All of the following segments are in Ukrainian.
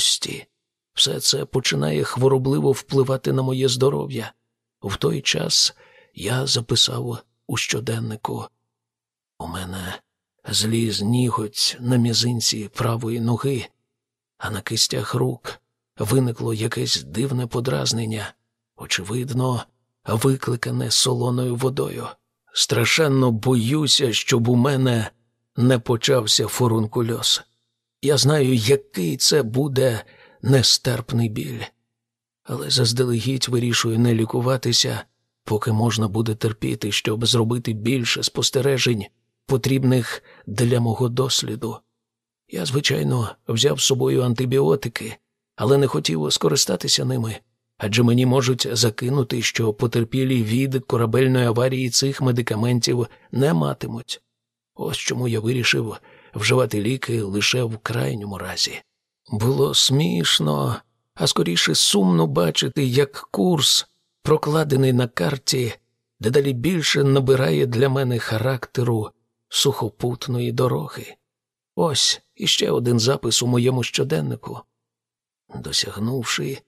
слабкості. Все це починає хворобливо впливати на моє здоров'я. В той час я записав у щоденнику. У мене зліз ніготь на мізинці правої ноги, а на кистях рук виникло якесь дивне подразнення, очевидно, викликане солоною водою. Страшенно боюся, щоб у мене не почався фурункульоз. Я знаю, який це буде нестерпний біль. Але заздалегідь вирішую не лікуватися, поки можна буде терпіти, щоб зробити більше спостережень, потрібних для мого досліду. Я, звичайно, взяв з собою антибіотики, але не хотів скористатися ними, адже мені можуть закинути, що потерпілі від корабельної аварії цих медикаментів не матимуть. Ось чому я вирішив вживати ліки лише в крайньому разі. Було смішно, а скоріше сумно бачити, як курс, прокладений на карті, дедалі більше набирає для мене характеру сухопутної дороги. Ось іще один запис у моєму щоденнику. Досягнувши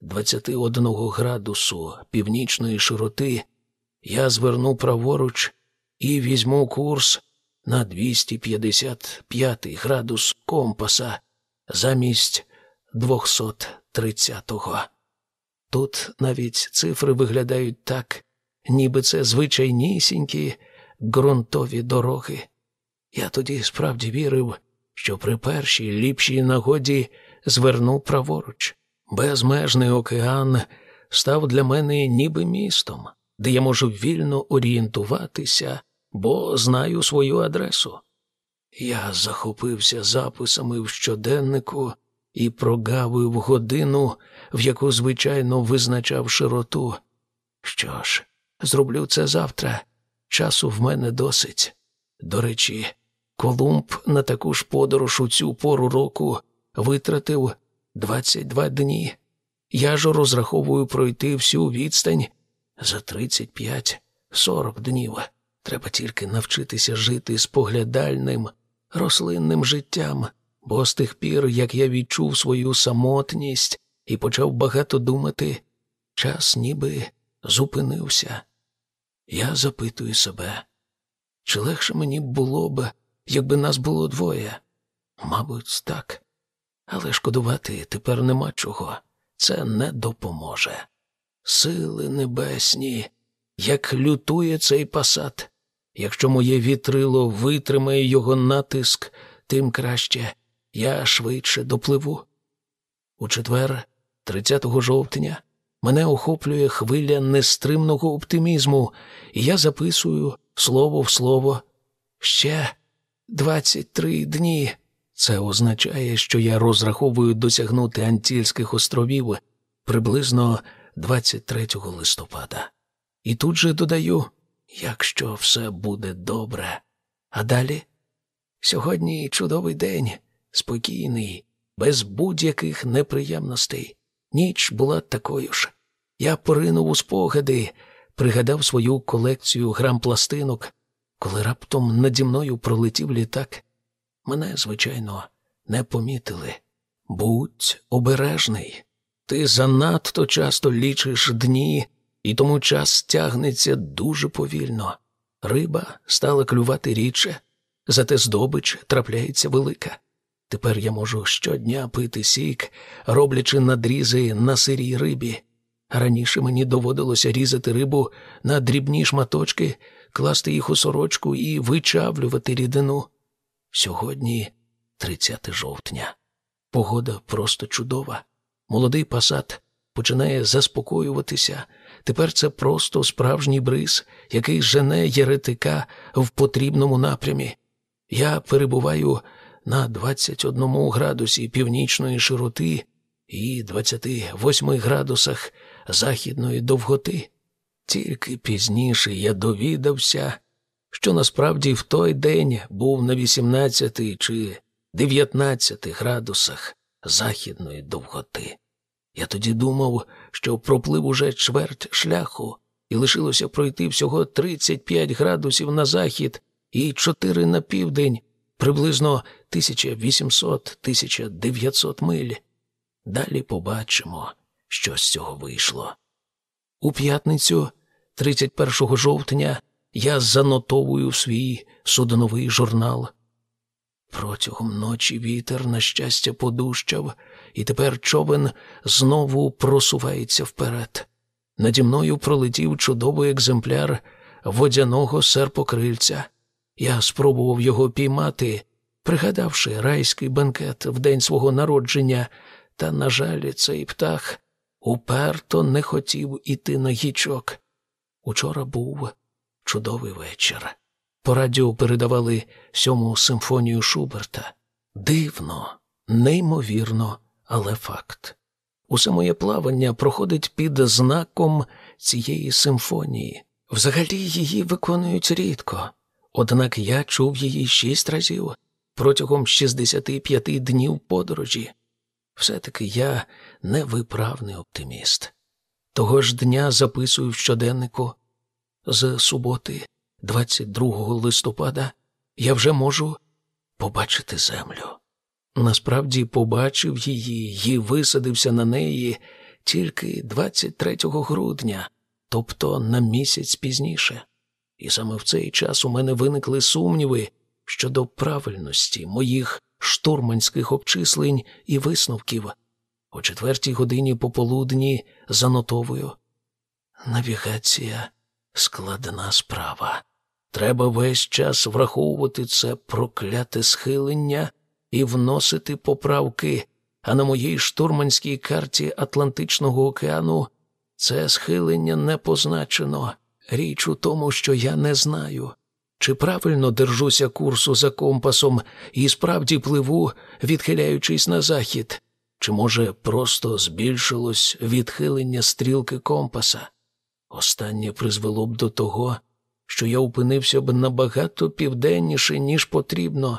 21 градусу північної широти, я зверну праворуч і візьму курс на 255 градус компаса замість 230-го. Тут навіть цифри виглядають так, ніби це звичайнісінькі ґрунтові дороги. Я тоді справді вірив, що при першій ліпшій нагоді зверну праворуч. Безмежний океан став для мене ніби містом, де я можу вільно орієнтуватися, бо знаю свою адресу. Я захопився записами в щоденнику і прогавив годину, в яку звичайно визначав широту. Що ж, зроблю це завтра. Часу в мене досить. До речі, Колумб на таку ж подорож у цю пору року витратив 22 дні. Я ж розраховую пройти всю відстань за 35-40 днів. Треба тільки навчитися жити споглядальним, рослинним життям, бо з тих пір, як я відчув свою самотність і почав багато думати, час ніби зупинився. Я запитую себе, чи легше мені було б, якби нас було двоє? Мабуть, так. Але шкодувати тепер нема чого. Це не допоможе. Сили небесні, як лютує цей пасат. Якщо моє вітрило витримає його натиск, тим краще я швидше допливу. У четвер, 30 жовтня, мене охоплює хвиля нестримного оптимізму, і я записую слово в слово ще 23 дні. Це означає, що я розраховую досягнути Антільських островів приблизно 23 листопада. І тут же додаю, якщо все буде добре. А далі сьогодні чудовий день, спокійний, без будь-яких неприємностей. Ніч була такою ж. Я поринув у спогади, пригадав свою колекцію грам пластинок, коли раптом наді мною пролетів літак. Мене, звичайно, не помітили. Будь обережний. Ти занадто часто лічиш дні, і тому час тягнеться дуже повільно. Риба стала клювати рідше, зате здобич трапляється велика. Тепер я можу щодня пити сік, роблячи надрізи на сирій рибі. Раніше мені доводилося різати рибу на дрібні шматочки, класти їх у сорочку і вичавлювати рідину. Сьогодні 30 жовтня. Погода просто чудова. Молодий пасат починає заспокоюватися. Тепер це просто справжній бриз, який жене єретика в потрібному напрямі. Я перебуваю на 21 градусі північної широти і 28 градусах західної довготи. Тільки пізніше я довідався, що насправді в той день був на 18 чи 19 градусах західної довготи. Я тоді думав, що проплив уже чверть шляху, і лишилося пройти всього 35 градусів на захід і 4 на південь, приблизно 1800-1900 миль. Далі побачимо, що з цього вийшло. У п'ятницю, 31 жовтня, я занотовую свій судновий журнал. Протягом ночі вітер, на щастя, подущав, і тепер човен знову просувається вперед. Наді мною пролетів чудовий екземпляр водяного серпокрильця. Я спробував його піймати, пригадавши райський бенкет в день свого народження, та, на жаль, цей птах уперто не хотів іти на гічок. Учора був чудовий вечір. По радіо передавали сьому симфонію Шуберта. Дивно, неймовірно, але факт. Усе моє плавання проходить під знаком цієї симфонії. Взагалі її виконують рідко, однак я чув її шість разів протягом 65 днів подорожі. Все-таки я невиправний оптиміст. Того ж дня записую в щоденнику з суботи, 22 листопада, я вже можу побачити землю. Насправді побачив її і висадився на неї тільки 23 грудня, тобто на місяць пізніше. І саме в цей час у мене виникли сумніви щодо правильності моїх штурманських обчислень і висновків. О четвертій годині пополудні занотовую. Навігація складна справа. Треба весь час враховувати це прокляте схилення і вносити поправки, а на моїй штурманській карті Атлантичного океану це схилення не позначено. Річ у тому, що я не знаю, чи правильно держуся курсу за компасом і справді пливу, відхиляючись на захід, чи, може, просто збільшилось відхилення стрілки компаса. Останнє призвело б до того, що я опинився б набагато південніше, ніж потрібно.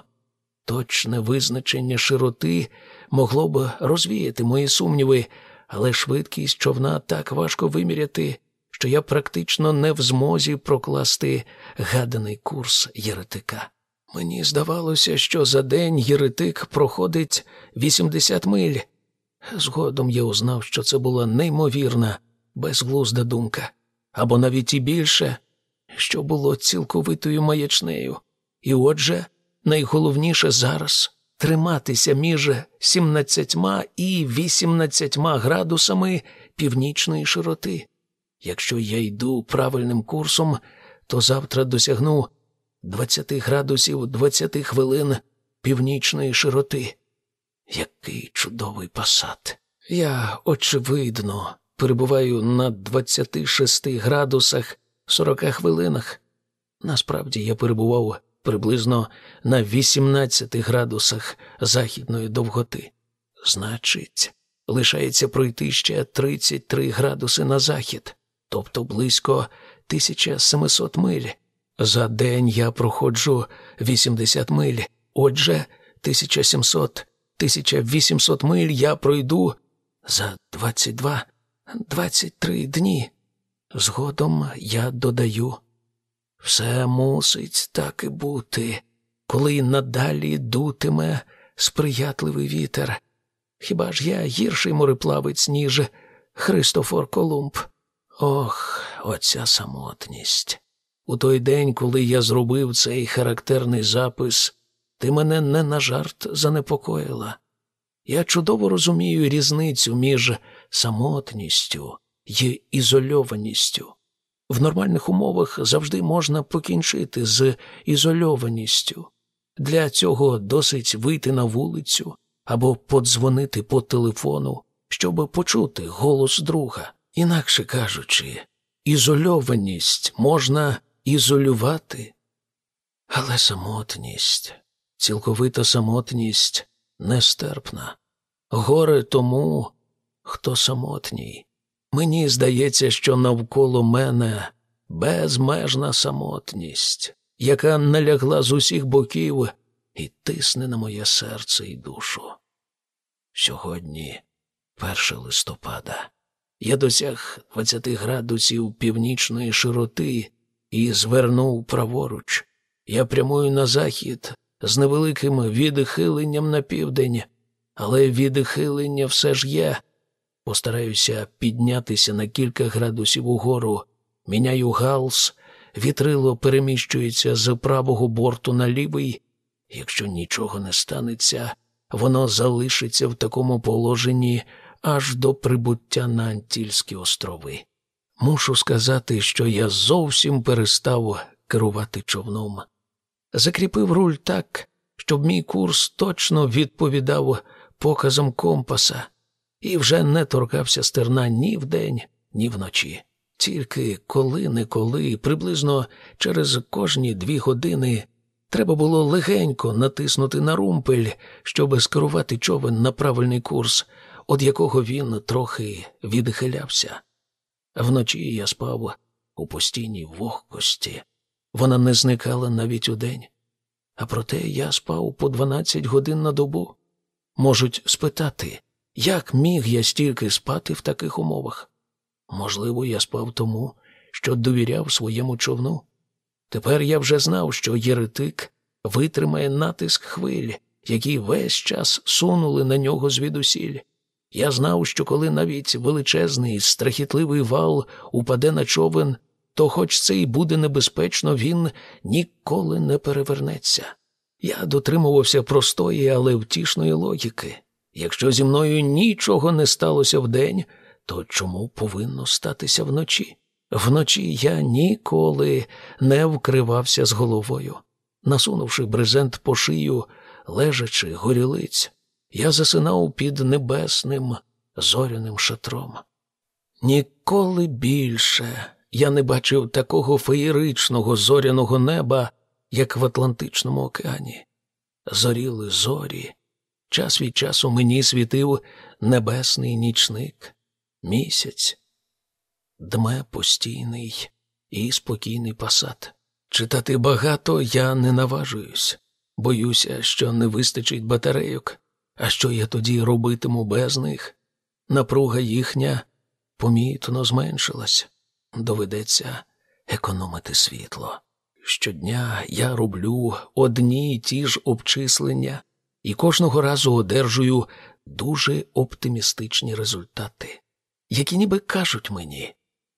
Точне визначення широти могло б розвіяти мої сумніви, але швидкість човна так важко виміряти, що я практично не в змозі прокласти гаданий курс єретика. Мені здавалося, що за день єретик проходить 80 миль. Згодом я узнав, що це була неймовірна, безглузда думка, або навіть і більше, що було цілковитою маячнею. І отже, найголовніше зараз триматися між 17 і 18 градусами північної широти. Якщо я йду правильним курсом, то завтра досягну 20 градусів 20 хвилин північної широти. Який чудовий пасат. Я, очевидно, перебуваю на 26 градусах 40 хвилинах. Насправді я перебував приблизно на 18 градусах західної довготи. Значить, лишається пройти ще 33 градуси на захід тобто близько 1700 миль. За день я проходжу 80 миль, отже, 1700, 1800 миль я пройду за 22, 23 дні. Згодом я додаю. Все мусить так і бути, коли надалі дутиме сприятливий вітер. Хіба ж я гірший мореплавець, ніж Христофор Колумб? Ох, оця самотність. У той день, коли я зробив цей характерний запис, ти мене не на жарт занепокоїла. Я чудово розумію різницю між самотністю і ізольованістю. В нормальних умовах завжди можна покінчити з ізольованістю. Для цього досить вийти на вулицю або подзвонити по телефону, щоб почути голос друга. Інакше кажучи, ізольованість можна ізолювати, але самотність, цілковита самотність нестерпна. Горе тому, хто самотній. Мені здається, що навколо мене безмежна самотність, яка налягла з усіх боків і тисне на моє серце і душу. Сьогодні, 1 листопада. Я досяг 20 градусів північної широти і звернув праворуч. Я прямую на захід з невеликим відхиленням на південь, але відхилення все ж є. Постараюся піднятися на кілька градусів угору, міняю галс, вітрило переміщується з правого борту на лівий. Якщо нічого не станеться, воно залишиться в такому положенні аж до прибуття на Антільські острови. Мушу сказати, що я зовсім перестав керувати човном. Закріпив руль так, щоб мій курс точно відповідав показам компаса, і вже не торкався стерна ні вдень, ні вночі. Тільки коли-неколи, приблизно через кожні дві години, треба було легенько натиснути на румпель, щоб скерувати човен на правильний курс, від якого він трохи відхилявся. Вночі я спав у постійній вогкості. Вона не зникала навіть удень. А проте я спав по дванадцять годин на добу. Можуть спитати, як міг я стільки спати в таких умовах? Можливо, я спав тому, що довіряв своєму човну. Тепер я вже знав, що єретик витримає натиск хвиль, які весь час сунули на нього звідусіль. Я знав, що коли навіть величезний страхітливий вал упаде на човен, то, хоч це й буде небезпечно, він ніколи не перевернеться. Я дотримувався простої, але втішної логіки. Якщо зі мною нічого не сталося вдень, то чому повинно статися вночі? Вночі я ніколи не вкривався з головою. Насунувши брезент по шию, лежачи горілиць, я засинав під небесним зоряним шатром. Ніколи більше я не бачив такого феєричного зоряного неба, як в Атлантичному океані. Зоріли зорі. Час від часу мені світив небесний нічник, місяць, дме постійний і спокійний пасат. Читати багато я не наважуюсь, боюся, що не вистачить батарейок. А що я тоді робитиму без них? Напруга їхня помітно зменшилась. Доведеться економити світло. Щодня я роблю одні й ті ж обчислення і кожного разу одержую дуже оптимістичні результати, які ніби кажуть мені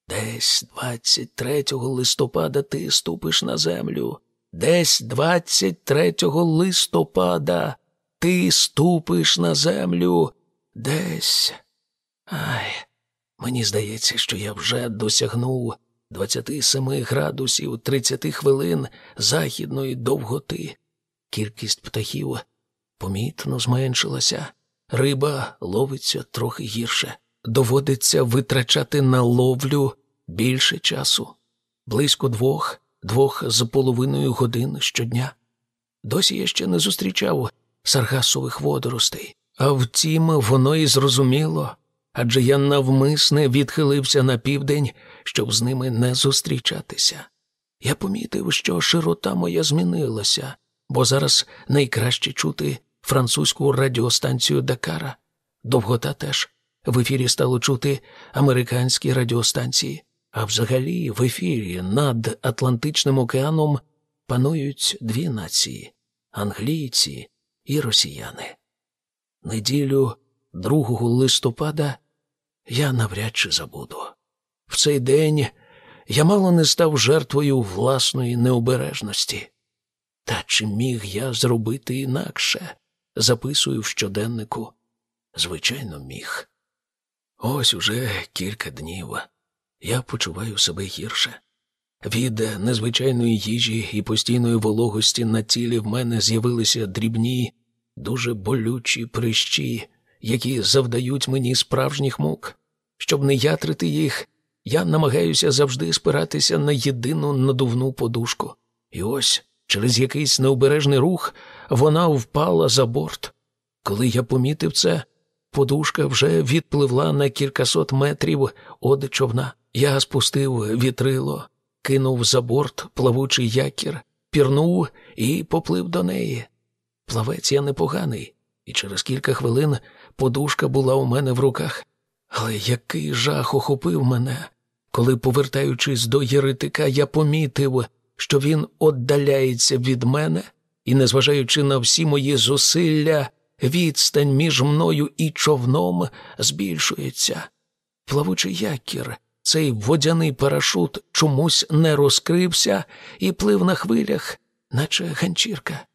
десь 23 листопада ти ступиш на землю, десь 23 листопада ти ступиш на землю десь. Ай, мені здається, що я вже досягнув 27 градусів 30 хвилин західної довготи. Кількість птахів помітно зменшилася, риба ловиться трохи гірше. Доводиться витрачати на ловлю більше часу, близько двох, двох з половиною годин щодня. Досі я ще не зустрічав саргасових водоростей. А втім, воно і зрозуміло, адже я навмисне відхилився на південь, щоб з ними не зустрічатися. Я помітив, що широта моя змінилася, бо зараз найкраще чути французьку радіостанцію Дакара. Довгота теж в ефірі стало чути американські радіостанції, а взагалі в ефірі над Атлантичним океаном панують дві нації англійці і росіяни. Неділю 2 листопада я навряд чи забуду. В цей день я мало не став жертвою власної необережності. Та чи міг я зробити інакше? Записую в щоденнику. Звичайно, міг. Ось уже кілька днів я почуваю себе гірше. Від незвичайної їжі і постійної вологості на тілі в мене з'явилися дрібні, дуже болючі прищі, які завдають мені справжніх мук. Щоб не ятрити їх, я намагаюся завжди спиратися на єдину надувну подушку. І ось через якийсь необережний рух вона впала за борт. Коли я помітив це, подушка вже відпливла на кількасот метрів од човна. Я спустив вітрило кинув за борт плавучий якір, пірнув і поплив до неї. Плавець я непоганий, і через кілька хвилин подушка була у мене в руках. Але який жах охопив мене, коли, повертаючись до єритика, я помітив, що він віддаляється від мене і, незважаючи на всі мої зусилля, відстань між мною і човном збільшується. Плавучий якір, цей водяний парашут чомусь не розкрився і плив на хвилях, наче ганчірка.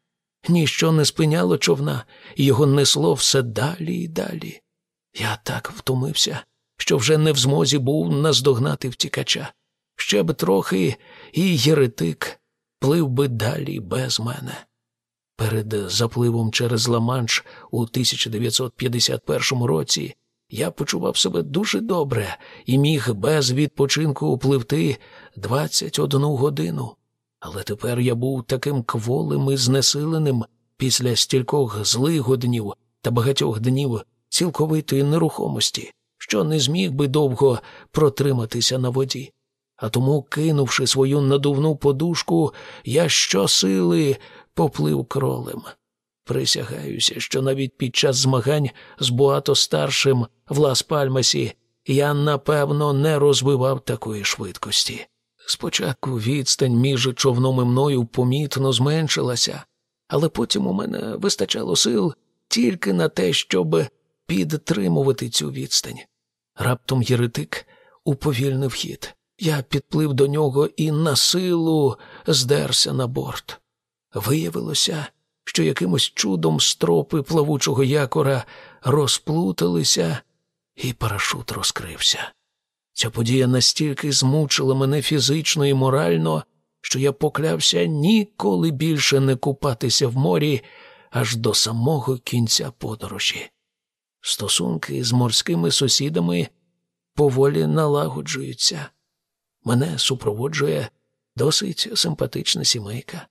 Ніщо не спиняло човна, і його несло все далі і далі. Я так втомився, що вже не в змозі був наздогнати втікача. Ще б трохи, і єретик плив би далі без мене. Перед запливом через Ла-Манш у 1951 році я почував себе дуже добре і міг без відпочинку upливти 21 годину. Але тепер я був таким кволим і знесиленим після стількох злих днів та багатьох днів цілковитої нерухомості, що не зміг би довго протриматися на воді. А тому, кинувши свою надувну подушку, я щосили поплив кролем. Присягаюся, що навіть під час змагань з Буато старшим в Лас Пальмасі я напевно не розвивав такої швидкості. Спочатку відстань між човном і мною помітно зменшилася, але потім у мене вистачало сил тільки на те, щоб підтримувати цю відстань. Раптом єретик уповільнив хід. Я підплив до нього і на силу здерся на борт. Виявилося, що якимось чудом стропи плавучого якора розплуталися, і парашут розкрився. Ця подія настільки змучила мене фізично і морально, що я поклявся ніколи більше не купатися в морі аж до самого кінця подорожі. Стосунки з морськими сусідами поволі налагоджуються. Мене супроводжує досить симпатична сімейка.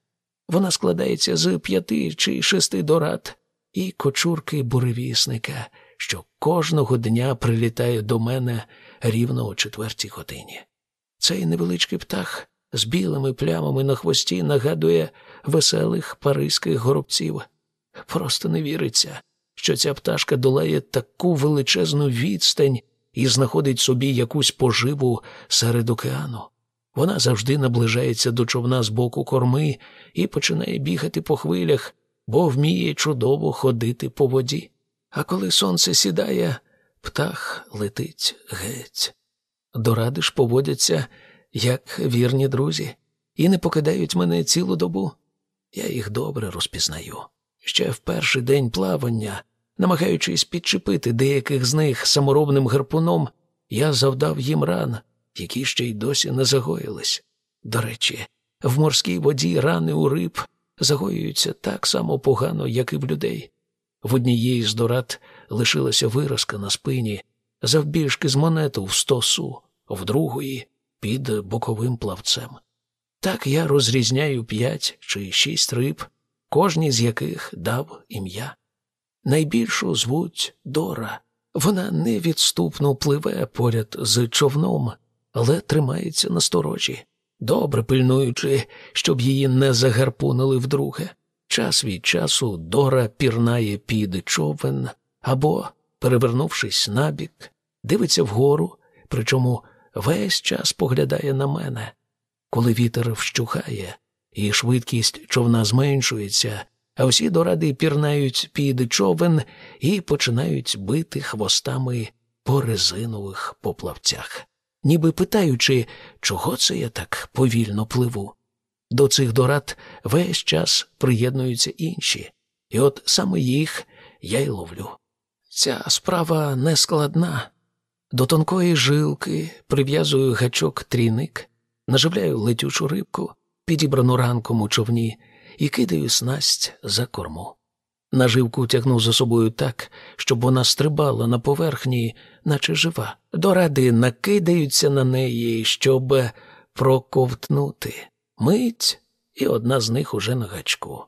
Вона складається з п'яти чи шести дорад і кочурки буревісника, що кожного дня прилітає до мене рівно о четвертій годині. Цей невеличкий птах з білими плямами на хвості нагадує веселих паризьких горобців. Просто не віриться, що ця пташка долає таку величезну відстань і знаходить собі якусь поживу серед океану. Вона завжди наближається до човна з боку корми і починає бігати по хвилях, бо вміє чудово ходити по воді. А коли сонце сідає, птах летить геть. Доради ж поводяться, як вірні друзі, і не покидають мене цілу добу. Я їх добре розпізнаю. Ще в перший день плавання, намагаючись підчепити деяких з них саморобним гарпуном, я завдав їм ран, які ще й досі не загоїлись. До речі, в морській воді рани у риб загоюються так само погано, як і в людей. В однієї з дорад лишилася виразка на спині, завбільшки з монету в сто су, в другої під боковим плавцем. Так я розрізняю п'ять чи шість риб, кожній з яких дав ім'я. Найбільшу звуть Дора. Вона невідступно пливе поряд з човном, але тримається на сторожі, добре пильнуючи, щоб її не загарпунили вдруге. Час від часу Дора пірнає під човен або, перевернувшись набік, дивиться вгору, причому весь час поглядає на мене. Коли вітер вщухає, і швидкість човна зменшується, а всі доради пірнають під човен і починають бити хвостами по резинових поплавцях, ніби питаючи, чого це я так повільно пливу. До цих дорад весь час приєднуються інші, і от саме їх я й ловлю. Ця справа не складна. До тонкої жилки прив'язую гачок тріник, наживляю летючу рибку, підібрану ранком у човні, і кидаю снасть за корму. Наживку тягну за собою так, щоб вона стрибала на поверхні, наче жива. Доради накидаються на неї, щоб проковтнути. Мить, і одна з них уже на гачку.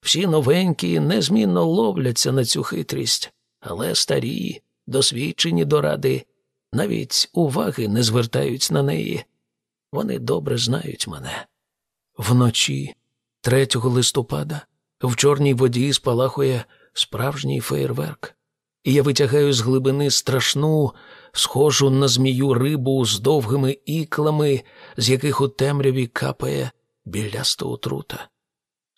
Всі новенькі незмінно ловляться на цю хитрість, але старі, досвідчені доради, навіть уваги не звертають на неї. Вони добре знають мене. Вночі, 3 листопада, в чорній воді спалахує справжній феєрверк, і я витягаю з глибини страшну, схожу на змію рибу з довгими іклами, з яких у темряві капає біляста отрута.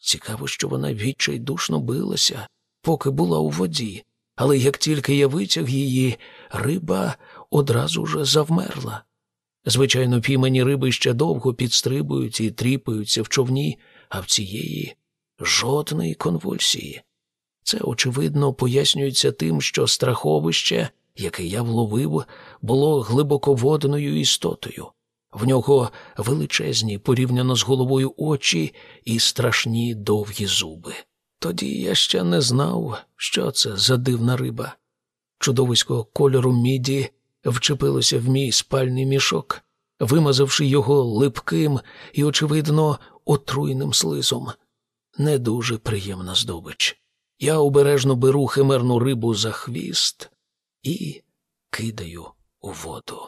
Цікаво, що вона відчайдушно билася, поки була у воді, але як тільки я витяг її, риба одразу ж завмерла. Звичайно, піймані риби ще довго підстрибують і тріпаються в човні, а в цієї жодної конвульсії. Це, очевидно, пояснюється тим, що страховище, яке я вловив, було глибоководною істотою. В нього величезні порівняно з головою очі і страшні довгі зуби. Тоді я ще не знав, що це за дивна риба. Чудовисько кольору міді вчепилося в мій спальний мішок, вимазавши його липким і, очевидно, отруйним слизом. Не дуже приємна здобич. Я обережно беру химерну рибу за хвіст і кидаю у воду.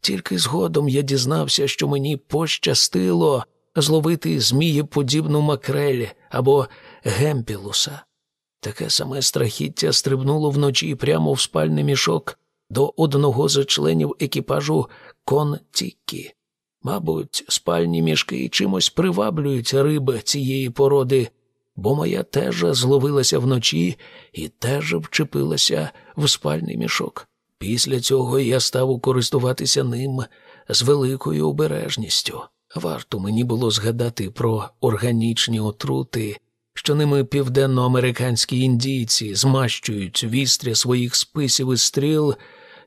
Тільки згодом я дізнався, що мені пощастило зловити змієподібну макрель або гемпілуса. Таке саме страхіття стрибнуло вночі прямо в спальний мішок до одного з членів екіпажу Контікі. Мабуть, спальні мішки чимось приваблюють риби цієї породи, бо моя теж зловилася вночі і теж вчепилася в спальний мішок. Після цього я став користуватися ним з великою обережністю. Варто мені було згадати про органічні отрути, що ними південноамериканські індійці змащують вістря своїх списів і стріл,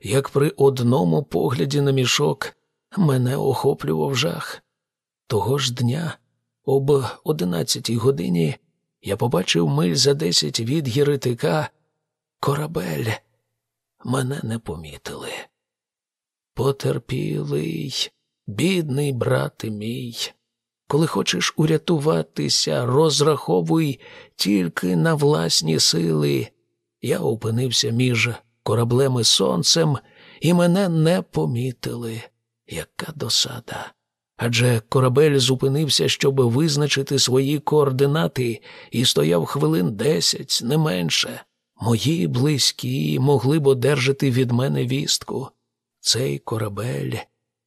як при одному погляді на мішок мене охоплював жах. Того ж дня, об одинадцятій годині, я побачив миль за десять від гіритика корабель. Мене не помітили. Потерпілий, бідний брате мій, коли хочеш урятуватися, розраховуй тільки на власні сили. Я опинився між кораблем і сонцем, і мене не помітили. Яка досада. Адже корабель зупинився, щоб визначити свої координати, і стояв хвилин десять, не менше. Мої близькі могли б одержати від мене вістку. Цей корабель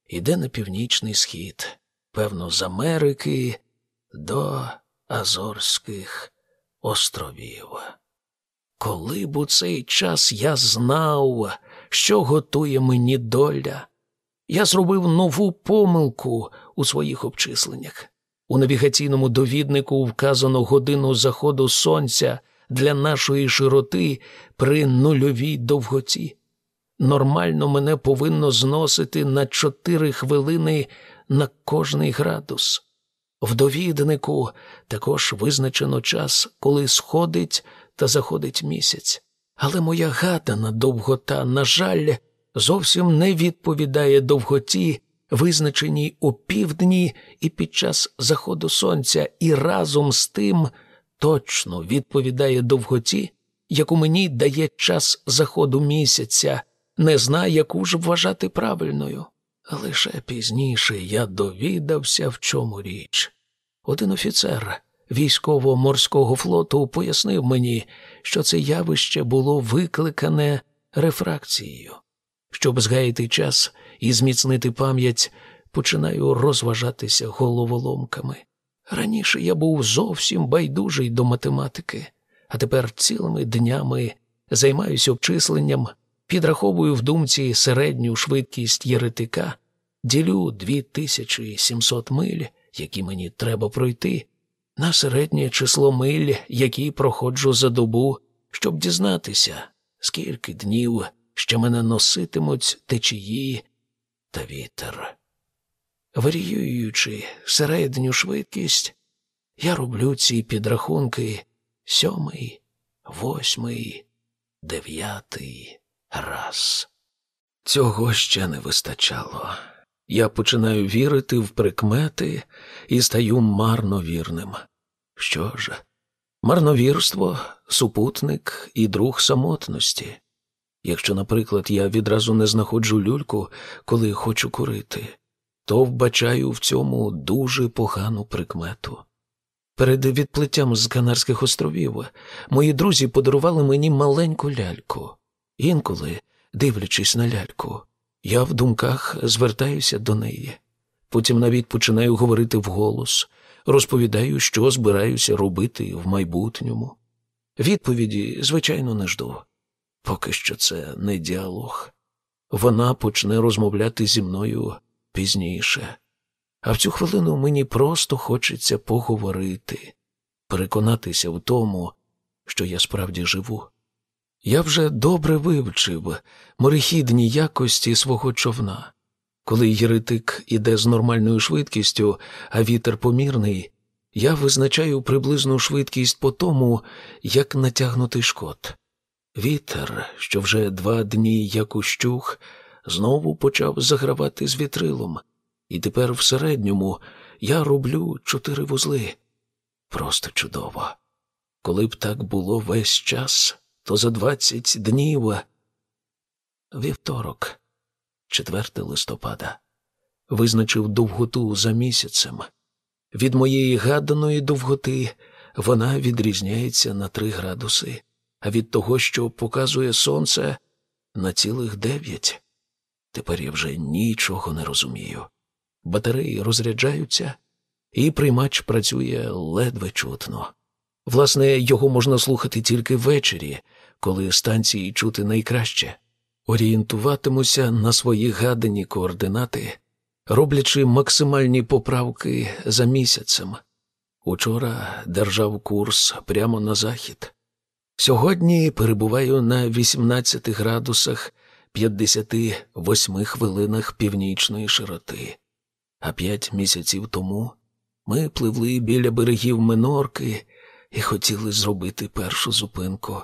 іде на північний схід, певно, з Америки до Азорських островів. Коли б у цей час я знав, що готує мені доля, я зробив нову помилку у своїх обчисленнях. У навігаційному довіднику вказано годину заходу сонця для нашої широти при нульовій довготі. Нормально мене повинно зносити на чотири хвилини на кожний градус. В довіднику також визначено час, коли сходить та заходить місяць. Але моя гадана довгота, на жаль, зовсім не відповідає довготі, визначеній у півдні і під час заходу сонця, і разом з тим точно відповідає довготі, яку мені дає час заходу місяця, не знаю, яку ж вважати правильною. Лише пізніше я довідався, в чому річ. Один офіцер військово-морського флоту пояснив мені, що це явище було викликане рефракцією. Щоб згаяти час і зміцнити пам'ять, починаю розважатися головоломками. Раніше я був зовсім байдужий до математики, а тепер цілими днями займаюся обчисленням, підраховую в думці середню швидкість єретика, ділю 2700 миль, які мені треба пройти, на середнє число миль, які проходжу за добу, щоб дізнатися, скільки днів ще мене носитимуть течії та вітер. Варіюючи середню швидкість, я роблю ці підрахунки сьомий, восьмий, дев'ятий раз. Цього ще не вистачало. Я починаю вірити в прикмети і стаю марновірним. Що ж, марновірство, супутник і друг самотності. Якщо, наприклад, я відразу не знаходжу люльку, коли хочу курити, то вбачаю в цьому дуже погану прикмету. Перед відплиттям з Канарських островів мої друзі подарували мені маленьку ляльку. Інколи, дивлячись на ляльку, я в думках звертаюся до неї. Потім навіть починаю говорити вголос, розповідаю, що збираюся робити в майбутньому. Відповіді, звичайно, не жду. Поки що це не діалог. Вона почне розмовляти зі мною пізніше. А в цю хвилину мені просто хочеться поговорити, переконатися в тому, що я справді живу. Я вже добре вивчив морехідні якості свого човна. Коли єретик іде з нормальною швидкістю, а вітер помірний, я визначаю приблизну швидкість по тому, як натягнутий шкот. Вітер, що вже два дні як ущух, знову почав загравати з вітрилом, і тепер в середньому я роблю чотири вузли. Просто чудово. Коли б так було весь час, то за двадцять днів. Вівторок, 4 листопада, визначив довготу за місяцем. Від моєї гаданої довготи вона відрізняється на три градуси, а від того, що показує сонце, на цілих дев'ять. Тепер я вже нічого не розумію. Батареї розряджаються, і приймач працює ледве чутно. Власне, його можна слухати тільки ввечері, коли станції чути найкраще. Орієнтуватимуся на свої гадані координати, роблячи максимальні поправки за місяцем. Учора держав курс прямо на захід. Сьогодні перебуваю на 18 градусах 58 хвилинах північної широти, а п'ять місяців тому ми пливли біля берегів Минорки і хотіли зробити першу зупинку.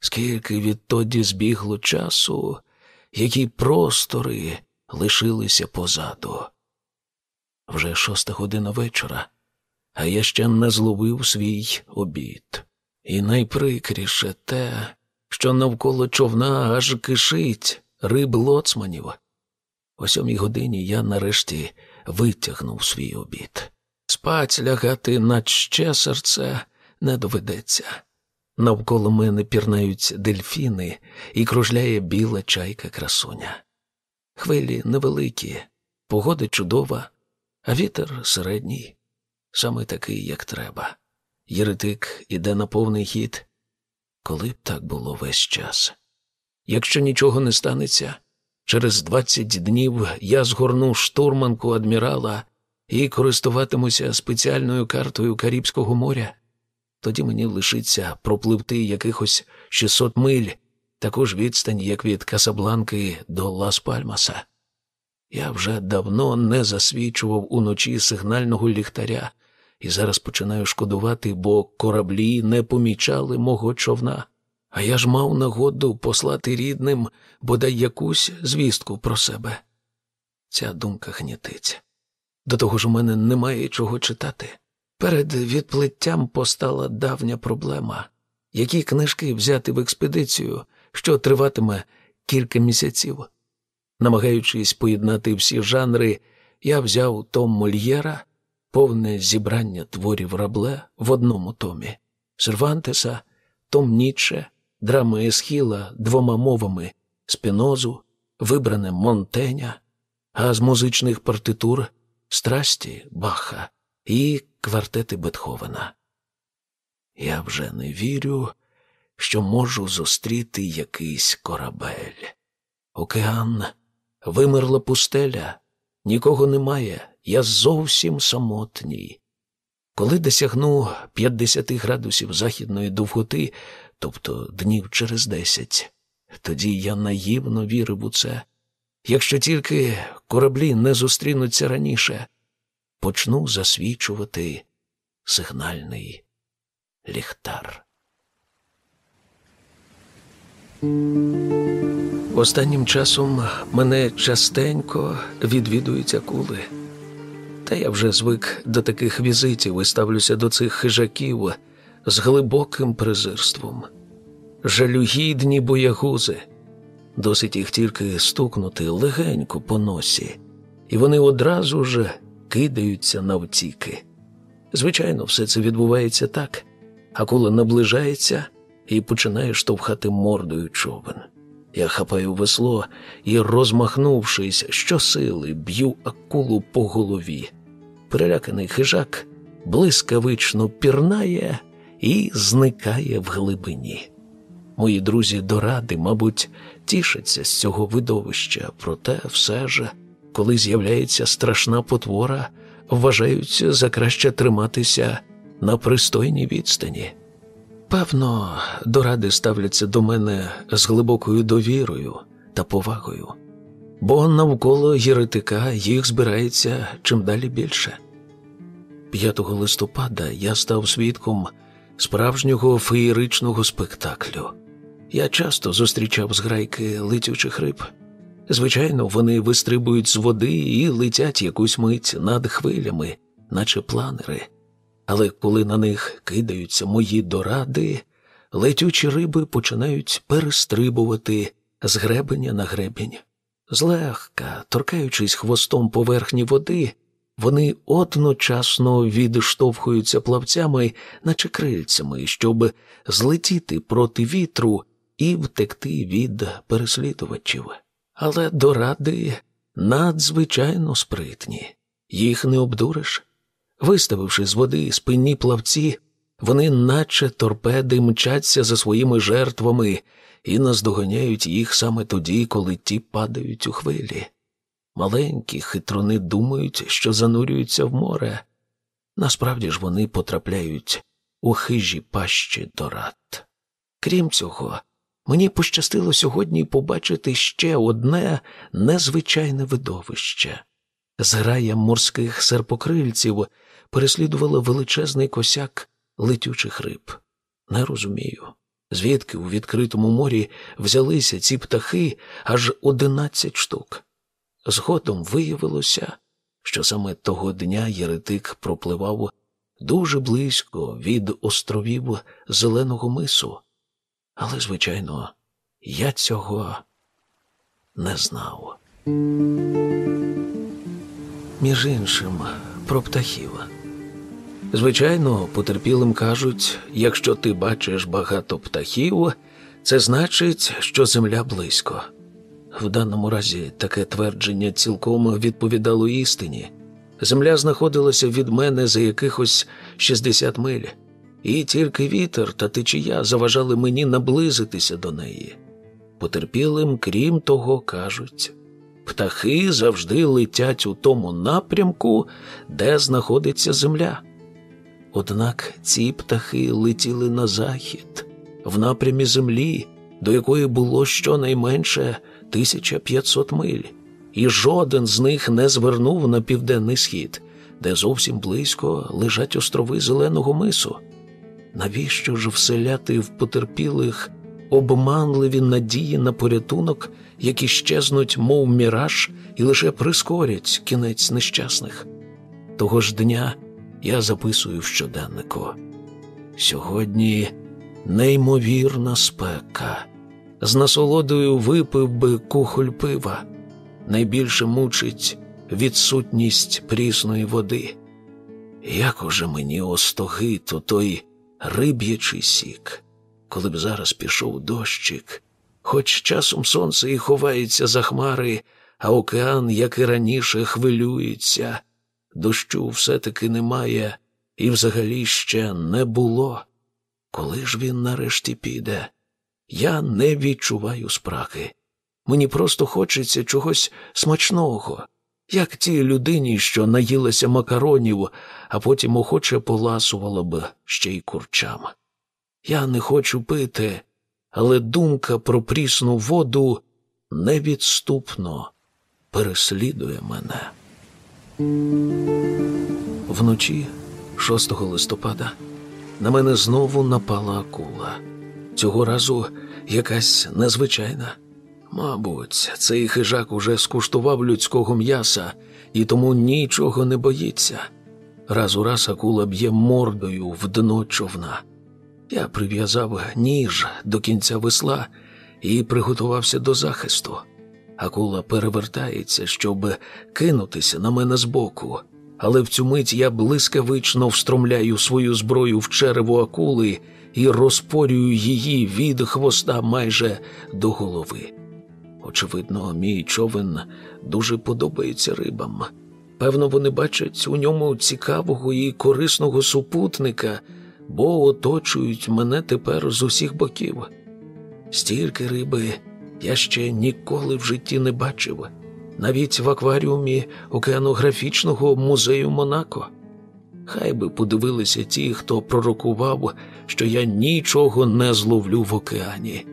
Скільки відтоді збігло часу, які простори лишилися позаду. Вже шоста година вечора, а я ще не зловив свій обід. І найприкріше те, що навколо човна аж кишить риб лоцманів. О сьомій годині я нарешті витягнув свій обід. Спать лягати на ще серце не доведеться. Навколо мене пірнають дельфіни і кружляє біла чайка красуня. Хвилі невеликі, погода чудова, а вітер середній, саме такий, як треба. Єретик іде на повний хід. Коли б так було весь час. Якщо нічого не станеться, через двадцять днів я згорну штурманку адмірала і користуватимуся спеціальною картою Карібського моря. Тоді мені лишиться пропливти якихось 600 миль, таку ж відстань, як від Касабланки до Лас Пальмаса. Я вже давно не засвічував уночі сигнального ліхтаря і зараз починаю шкодувати, бо кораблі не помічали мого човна. А я ж мав нагоду послати рідним бодай якусь звістку про себе. Ця думка гнітиться. До того ж у мене немає чого читати. Перед відплиттям постала давня проблема, які книжки взяти в експедицію, що триватиме кілька місяців. Намагаючись поєднати всі жанри, я взяв Том Мольєра, повне зібрання творів рабле в одному томі, Сервантеса, Том Ніче, драми Есхіла двома мовами, спінозу, вибране Монтеня, а з музичних партитур страсті Баха і квартети Бетховена. Я вже не вірю, що можу зустріти якийсь корабель. Океан, вимерла пустеля, нікого немає, я зовсім самотній. Коли досягну 50 градусів західної довготи, тобто днів через десять, тоді я наївно вірив у це. Якщо тільки кораблі не зустрінуться раніше, почну засвічувати сигнальний ліхтар. Останнім часом мене частенько відвідують акули. Та я вже звик до таких візитів і ставлюся до цих хижаків з глибоким презирством. Жалюгідні боягузи. Досить їх тільки стукнути легенько по носі, і вони одразу ж кидаються навтіки. Звичайно, все це відбувається так, акула наближається і починає штовхати мордою човен. Я хапаю весло і, розмахнувшись щосили, б'ю акулу по голові. Переляканий хижак блискавично пірнає і зникає в глибині. Мої друзі доради, мабуть, тішаться з цього видовища, проте все ж, коли з'являється страшна потвора, вважаються за краще триматися на пристойній відстані. Певно, доради ставляться до мене з глибокою довірою та повагою, бо навколо єретика їх збирається чим далі більше. 5 листопада я став свідком справжнього феєричного спектаклю. Я часто зустрічав зграйки летючих риб. Звичайно, вони вистрибують з води і летять якусь мить над хвилями, наче планери. Але коли на них кидаються мої доради, летючі риби починають перестрибувати з гребеня на гребінь. Злегка, торкаючись хвостом поверхні води, вони одночасно відштовхуються плавцями, наче крильцями, щоб злетіти проти вітру і втекти від переслідувачів. Але доради надзвичайно спритні, їх не обдуриш. Виставивши з води спинні плавці, вони, наче торпеди, мчаться за своїми жертвами і наздоганяють їх саме тоді, коли ті падають у хвилі. Маленькі хитрони думають, що занурюються в море. Насправді ж вони потрапляють у хижі пащі дорад. Крім цього, мені пощастило сьогодні побачити ще одне незвичайне видовище. Зграя морських серпокрильців переслідувала величезний косяк летючих риб. Не розумію, звідки у відкритому морі взялися ці птахи аж одинадцять штук. Згодом виявилося, що саме того дня Єретик пропливав дуже близько від островів Зеленого мису. Але, звичайно, я цього не знав. Між іншим, про птахів. Звичайно, потерпілим кажуть, якщо ти бачиш багато птахів, це значить, що земля близько. В даному разі таке твердження цілком відповідало істині. Земля знаходилася від мене за якихось 60 миль, і тільки вітер та течія заважали мені наблизитися до неї. Потерпілим, крім того, кажуть, птахи завжди летять у тому напрямку, де знаходиться земля. Однак ці птахи летіли на захід, в напрямі землі, до якої було щонайменше 1500 миль, і жоден з них не звернув на південний схід, де зовсім близько лежать острови Зеленого мису. Навіщо ж вселяти в потерпілих обманливі надії на порятунок, які щезнуть, мов міраж, і лише прискорять кінець нещасних? Того ж дня я записую в щоденнику. Сьогодні неймовірна спека. З насолодою випив би кухоль пива. Найбільше мучить відсутність прісної води. Як уже мені остогито той риб'ячий сік, коли б зараз пішов дощик, хоч часом сонце і ховається за хмари, а океан, як і раніше, хвилюється, дощу все-таки немає і взагалі ще не було. Коли ж він нарешті піде? Я не відчуваю спраги. Мені просто хочеться чогось смачного, як тій людині, що наїлася макаронів, а потім охоче поласувала б ще й курчам. Я не хочу пити, але думка про прісну воду невідступно переслідує мене. Вночі, 6 листопада, на мене знову напала акула. Цього разу якась незвичайна. Мабуть, цей хижак уже скуштував людського м'яса і тому нічого не боїться. Раз у раз акула б'є мордою в дно човна. Я прив'язав ніж до кінця весла і приготувався до захисту. Акула перевертається, щоб кинутися на мене збоку, але в цю мить я блискавично встромляю свою зброю в черево акули і розпорюю її від хвоста майже до голови. Очевидно, мій човен дуже подобається рибам. Певно, вони бачать у ньому цікавого і корисного супутника, бо оточують мене тепер з усіх боків. Стільки риби я ще ніколи в житті не бачив, навіть в акваріумі океанографічного музею Монако. Хай би подивилися ті, хто пророкував, що я нічого не зловлю в океані.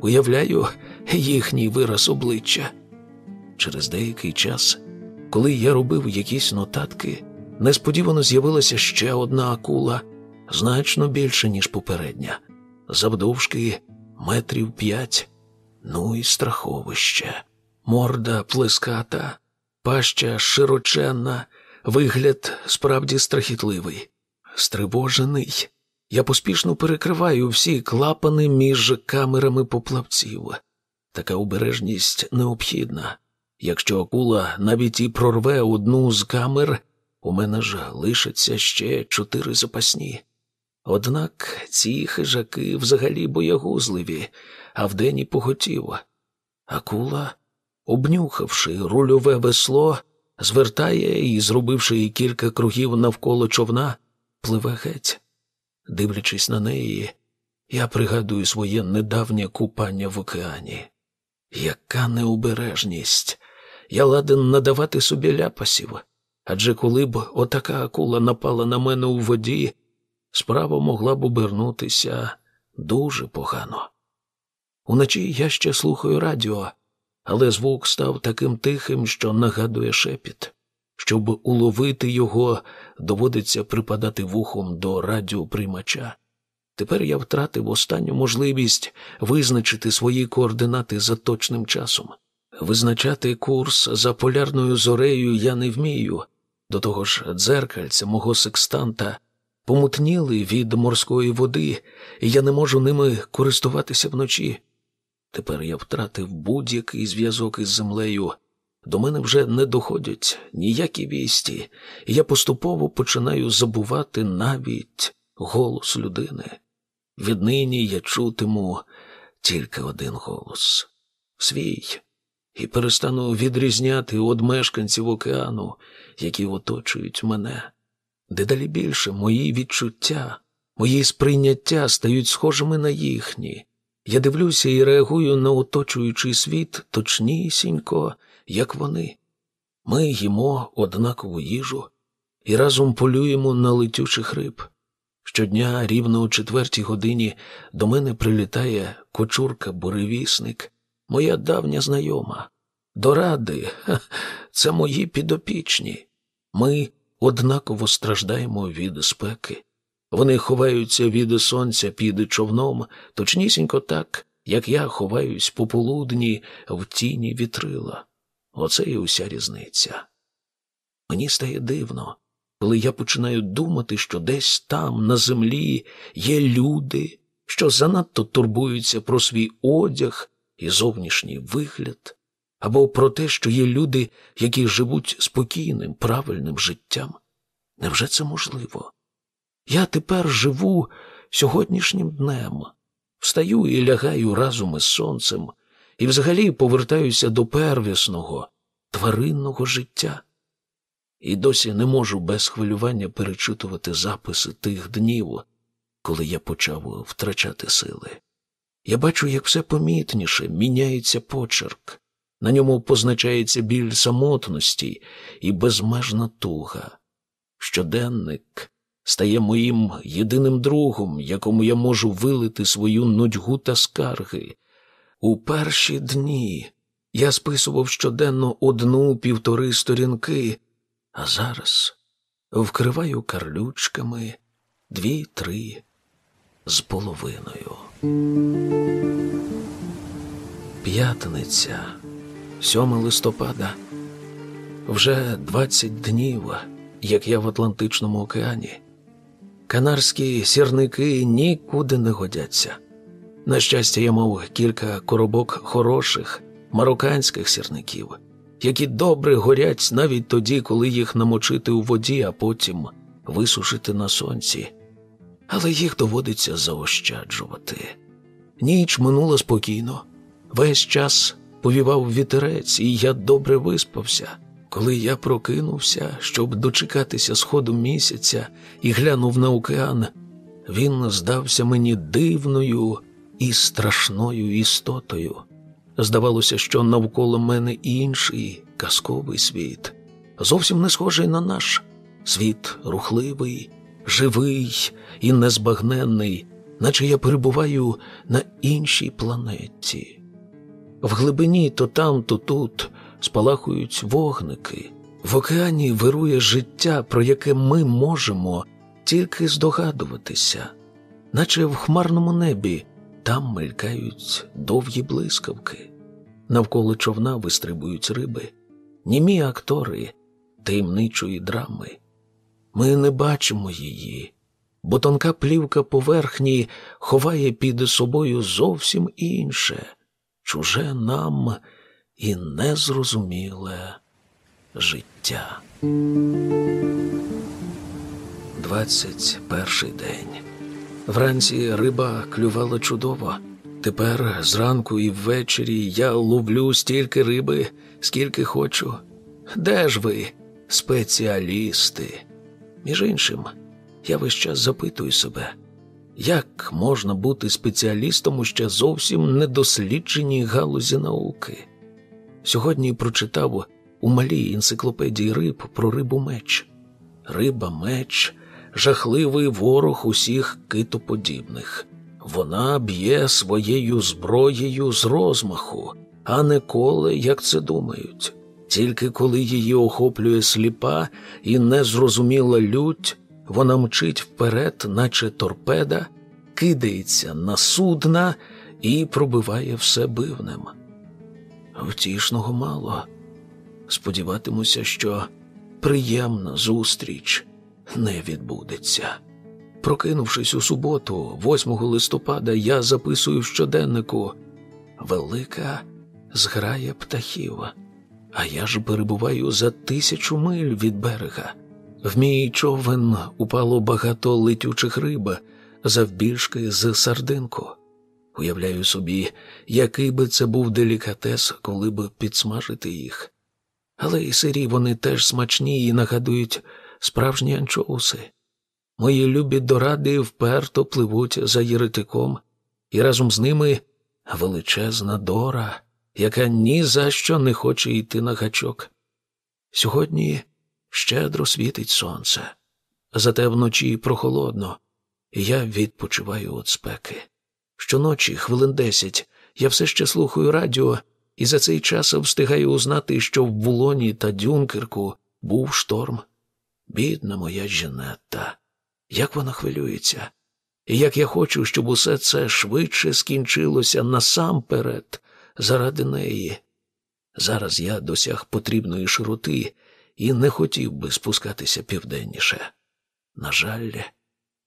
Уявляю їхній вираз обличчя. Через деякий час, коли я робив якісь нотатки, несподівано з'явилася ще одна акула, значно більше, ніж попередня, завдовжки метрів п'ять, ну і страховище, морда плеската, паща широченна, вигляд справді страхітливий, стривожений. Я поспішно перекриваю всі клапани між камерами поплавців. Така обережність необхідна. Якщо акула навіть і прорве одну з камер, у мене ж лишаться ще чотири запасні. Однак ці хижаки взагалі боягузливі, а вдень і поготів. Акула, обнюхавши рульове весло, звертає і, зробивши кілька кругів навколо човна, пливе геть. Дивлячись на неї, я пригадую своє недавнє купання в океані. Яка необережність! Я ладен надавати собі ляпасів, адже коли б отака акула напала на мене у воді, справа могла б обернутися дуже погано. Уночі я ще слухаю радіо, але звук став таким тихим, що нагадує шепіт. Щоб уловити його, доводиться припадати вухом до радіоприймача. Тепер я втратив останню можливість визначити свої координати за точним часом. Визначати курс за полярною зорею я не вмію. До того ж, дзеркальця мого секстанта помутніли від морської води, і я не можу ними користуватися вночі. Тепер я втратив будь-який зв'язок із землею. До мене вже не доходять ніякі вісті, і я поступово починаю забувати навіть голос людини. Віднині я чутиму тільки один голос свій, і перестану відрізняти од мешканців океану, які оточують мене. Дедалі більше мої відчуття, мої сприйняття стають схожими на їхні. Я дивлюся і реагую на оточуючий світ точнісінько, як вони. Ми їмо однакову їжу і разом полюємо на летючих риб. Щодня рівно о четвертій годині до мене прилітає кочурка буревісник, моя давня знайома. Доради, це мої підопічні. Ми однаково страждаємо від спеки. Вони ховаються від сонця під човном, точнісінько так, як я ховаюсь пополудні в тіні вітрила. Оце і уся різниця. Мені стає дивно, коли я починаю думати, що десь там, на землі, є люди, що занадто турбуються про свій одяг і зовнішній вигляд, або про те, що є люди, які живуть спокійним, правильним життям. Невже це можливо? Я тепер живу сьогоднішнім днем, встаю і лягаю разом із сонцем, і взагалі повертаюся до первісного, тваринного життя. І досі не можу без хвилювання перечитувати записи тих днів, коли я почав втрачати сили. Я бачу, як все помітніше міняється почерк, на ньому позначається біль самотності і безмежна туга. Щоденник стає моїм єдиним другом, якому я можу вилити свою нудьгу та скарги. У перші дні я списував щоденно одну півтори сторінки, а зараз вкриваю карлючками дві-три з половиною. П'ятниця, 7 листопада, вже 20 днів, як я в Атлантичному океані. Канарські сірники нікуди не годяться. На щастя, я мав кілька коробок хороших марокканських сірників, які добре горять навіть тоді, коли їх намочити у воді, а потім висушити на сонці. Але їх доводиться заощаджувати. Ніч минула спокійно, весь час повівав вітерець, і я добре виспався. Коли я прокинувся, щоб дочекатися сходу місяця і глянув на океан, він здався мені дивною і страшною істотою. Здавалося, що навколо мене інший казковий світ, зовсім не схожий на наш світ рухливий, живий і незбагненний, наче я перебуваю на іншій планеті. В глибині то там, то тут спалахують вогники. В океані вирує життя, про яке ми можемо тільки здогадуватися, наче в хмарному небі там мелькають довгі блискавки, навколо човна вистрибують риби, німі актори таємничої драми. Ми не бачимо її, бо тонка плівка поверхні ховає під собою зовсім інше, чуже нам і незрозуміле життя. Двадцять перший день. Вранці риба клювала чудово. Тепер зранку і ввечері я ловлю стільки риби, скільки хочу. Де ж ви, спеціалісти? Між іншим, я весь час запитую себе, як можна бути спеціалістом у ще зовсім недослідженій галузі науки? Сьогодні прочитав у малій енциклопедії риб про рибу меч. Риба меч жахливий ворог усіх китоподібних. Вона б'є своєю зброєю з розмаху, а не коле, як це думають. Тільки коли її охоплює сліпа і незрозуміла лють, вона мчить вперед, наче торпеда, кидається на судна і пробиває все бивнем. Втішного мало. Сподіватимуся, що приємна зустріч не відбудеться. Прокинувшись у суботу, 8 листопада, я записую в щоденнику велика зграя птахів, а я ж перебуваю за тисячу миль від берега. В мій човен упало багато летючих риб завбільшки з сардинку. Уявляю собі, який би це був делікатес, коли б підсмажити їх. Але і сирі вони теж смачні і нагадують справжні анчоуси. Мої любі доради вперто пливуть за єретиком, і разом з ними величезна дора, яка ні за що не хоче йти на гачок. Сьогодні щедро світить сонце, зате вночі прохолодно, і я відпочиваю від спеки. Щоночі, хвилин десять, я все ще слухаю радіо і за цей час встигаю узнати, що в Булоні та Дюнкерку був шторм. Бідна моя Жінетта, як вона хвилюється, і як я хочу, щоб усе це швидше скінчилося насамперед заради неї. Зараз я досяг потрібної широти і не хотів би спускатися південніше. На жаль,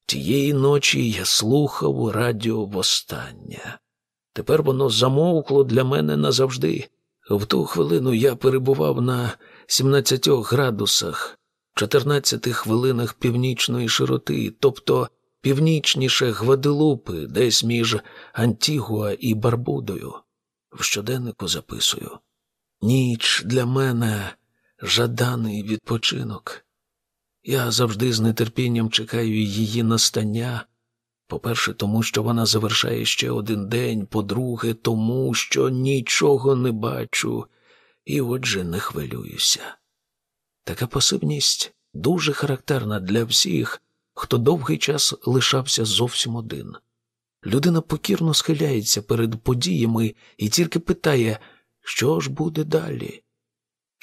тієї ночі я слухав радіо востаннє. Тепер воно замовкло для мене назавжди. В ту хвилину я перебував на 17 градусах, 14 хвилинах північної широти, тобто північніше Гваделупи, десь між Антігуа і Барбудою. В щоденнику записую. Ніч для мене жаданий відпочинок. Я завжди з нетерпінням чекаю її настання. По-перше, тому що вона завершає ще один день, по-друге, тому що нічого не бачу і отже не хвилююся. Така пасивність дуже характерна для всіх, хто довгий час лишався зовсім один. Людина покірно схиляється перед подіями і тільки питає, що ж буде далі.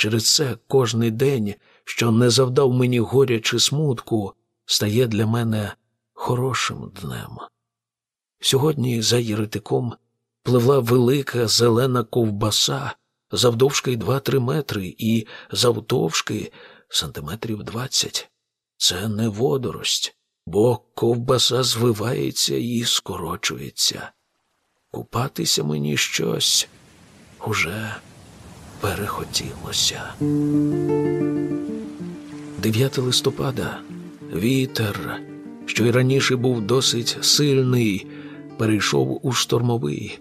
Через це кожний день, що не завдав мені горя чи смутку, стає для мене хорошим днем. Сьогодні за єретиком пливла велика зелена ковбаса завдовжки два-три метри і завдовжки сантиметрів двадцять. Це не водорость, бо ковбаса звивається і скорочується. Купатися мені щось уже перехотілося. 9 листопада вітер, що й раніше був досить сильний, перейшов у штормовий.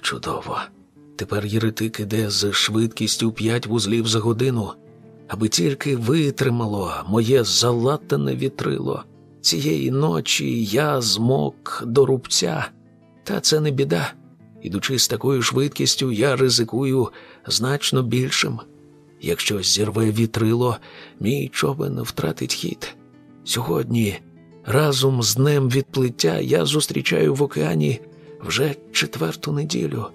Чудово. Тепер єретик іде з швидкістю п'ять вузлів за годину, аби тільки витримало моє залатане вітрило. Цієї ночі я змок до рубця, та це не біда. Ідучи з такою швидкістю, я ризикую значно більшим. Якщо зірве вітрило, мій човен втратить хід. Сьогодні, разом з днем відплиття, я зустрічаю в океані вже четверту неділю.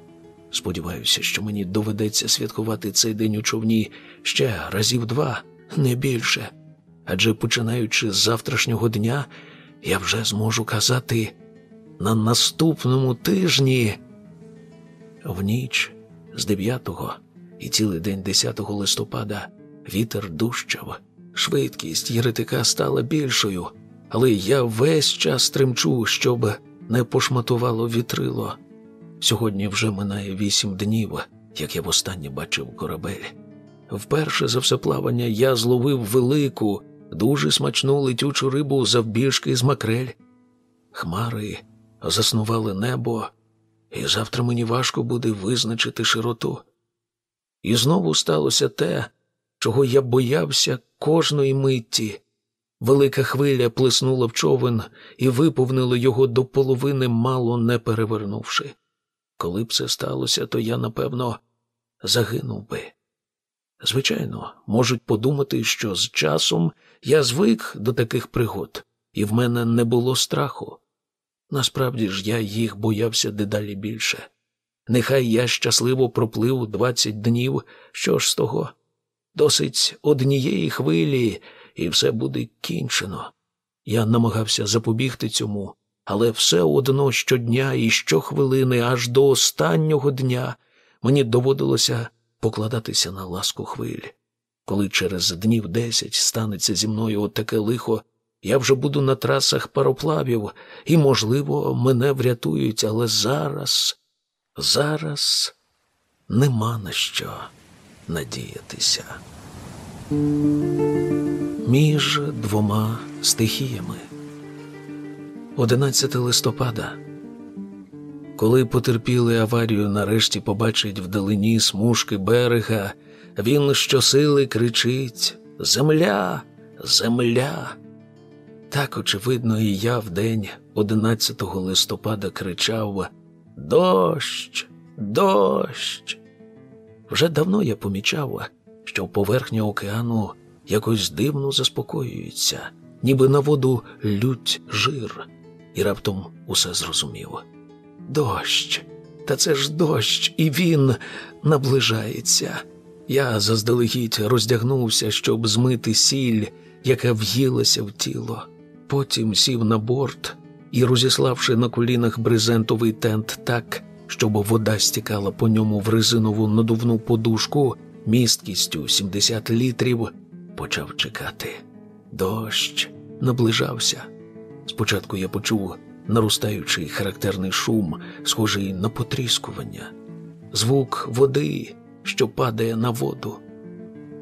Сподіваюся, що мені доведеться святкувати цей день у човні ще разів два, не більше. Адже починаючи з завтрашнього дня, я вже зможу казати на наступному тижні. В ніч з 9 і цілий день 10 листопада вітер дужчав, швидкість єретика стала більшою, але я весь час тремчу, щоб не пошматувало вітрило. Сьогодні вже минає вісім днів, як я востаннє бачив корабель. Вперше за все плавання я зловив велику, дуже смачну летючу рибу завбільшки з макрель. Хмари заснували небо, і завтра мені важко буде визначити широту. І знову сталося те, чого я боявся кожної митті. Велика хвиля плеснула в човен і виповнила його до половини, мало не перевернувши. Коли б це сталося, то я, напевно, загинув би. Звичайно, можуть подумати, що з часом я звик до таких пригод, і в мене не було страху. Насправді ж я їх боявся дедалі більше. Нехай я щасливо проплив двадцять днів, що ж з того? Досить однієї хвилі, і все буде кінчено. Я намагався запобігти цьому, але все одно щодня і щохвилини, аж до останнього дня мені доводилося покладатися на ласку хвиль. Коли через днів десять станеться зі мною отаке лихо, я вже буду на трасах пароплавів, і, можливо, мене врятують, але зараз, зараз нема на що надіятися. Між двома стихіями. 11 листопада. Коли потерпіли аварію, нарешті побачить вдалині смужки берега, він щосили кричить Земля, земля. Так, очевидно, і я в день 11 листопада кричав Дощ, дощ. Вже давно я помічав, що поверхня океану якось дивно заспокоюється, ніби на воду лють жир, і раптом усе зрозумів. Дощ, та це ж дощ, і він наближається. Я заздалегідь роздягнувся, щоб змити сіль, яка в'їлася в тіло. Потім сів на борт і, розіславши на колінах брезентовий тент так, щоб вода стікала по ньому в резинову надувну подушку місткістю 70 літрів, почав чекати. Дощ наближався. Спочатку я почув наростаючий характерний шум, схожий на потріскування, звук води, що падає на воду.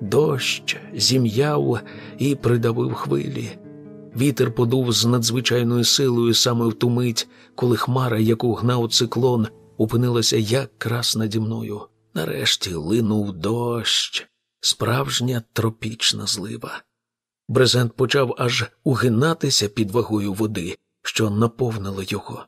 Дощ зім'яв і придавив хвилі. Вітер подув з надзвичайною силою саме в ту мить, коли хмара, яку гнав циклон, опинилася якраз наді мною. Нарешті линув дощ, справжня тропічна злива. Брезент почав аж угинатися під вагою води, що наповнила його.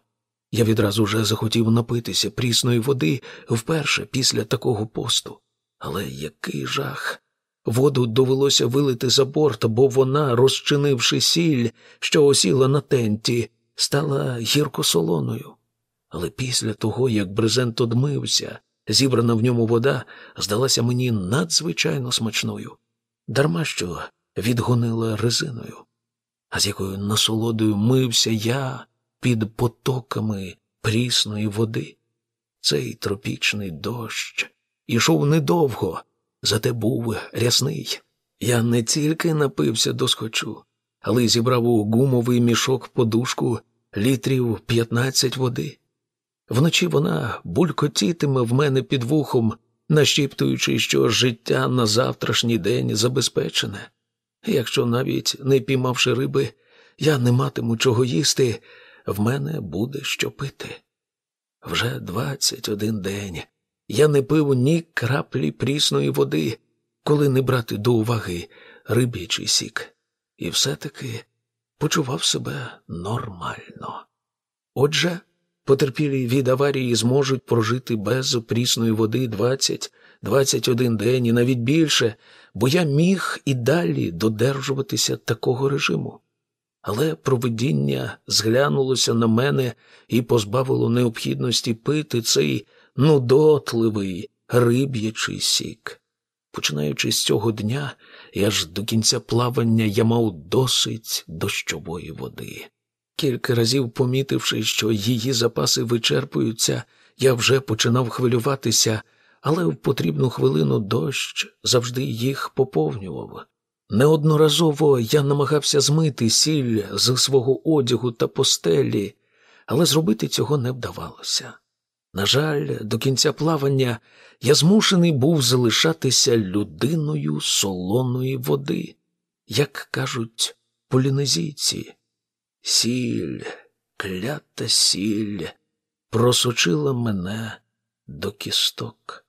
Я відразу вже захотів напитися прісної води вперше після такого посту. Але який жах! Воду довелося вилити за борт, бо вона, розчинивши сіль, що осіла на тенті, стала гірко солоною. Але після того, як брезент одмився, зібрана в ньому вода здалася мені надзвичайно смачною, дарма що відгонила резиною, а з якою насолодою мився я під потоками прісної води. Цей тропічний дощ ішов недовго зате був рясний. Я не тільки напився до схочу, але й зібрав у гумовий мішок подушку літрів 15 води. Вночі вона булькотітиме в мене під вухом, нашіптуючи, що життя на завтрашній день забезпечене. Якщо навіть не піймавши риби, я не матиму чого їсти, в мене буде що пити. Вже двадцять один день я не пив ні краплі прісної води, коли не брати до уваги риб'ячий сік. І все-таки почував себе нормально. Отже, потерпілі від аварії зможуть прожити без прісної води 20-21 день і навіть більше, бо я міг і далі додержуватися такого режиму. Але провидіння зглянулося на мене і позбавило необхідності пити цей нудотливий риб'ячий сік. Починаючи з цього дня, і аж до кінця плавання я мав досить дощової води. Кілька разів помітивши, що її запаси вичерпуються, я вже починав хвилюватися, але в потрібну хвилину дощ завжди їх поповнював. Неодноразово я намагався змити сіль з свого одягу та постелі, але зробити цього не вдавалося. На жаль, до кінця плавання я змушений був залишатися людиною солоної води, як кажуть полінезійці. Сіль, клята сіль, просочила мене до кісток.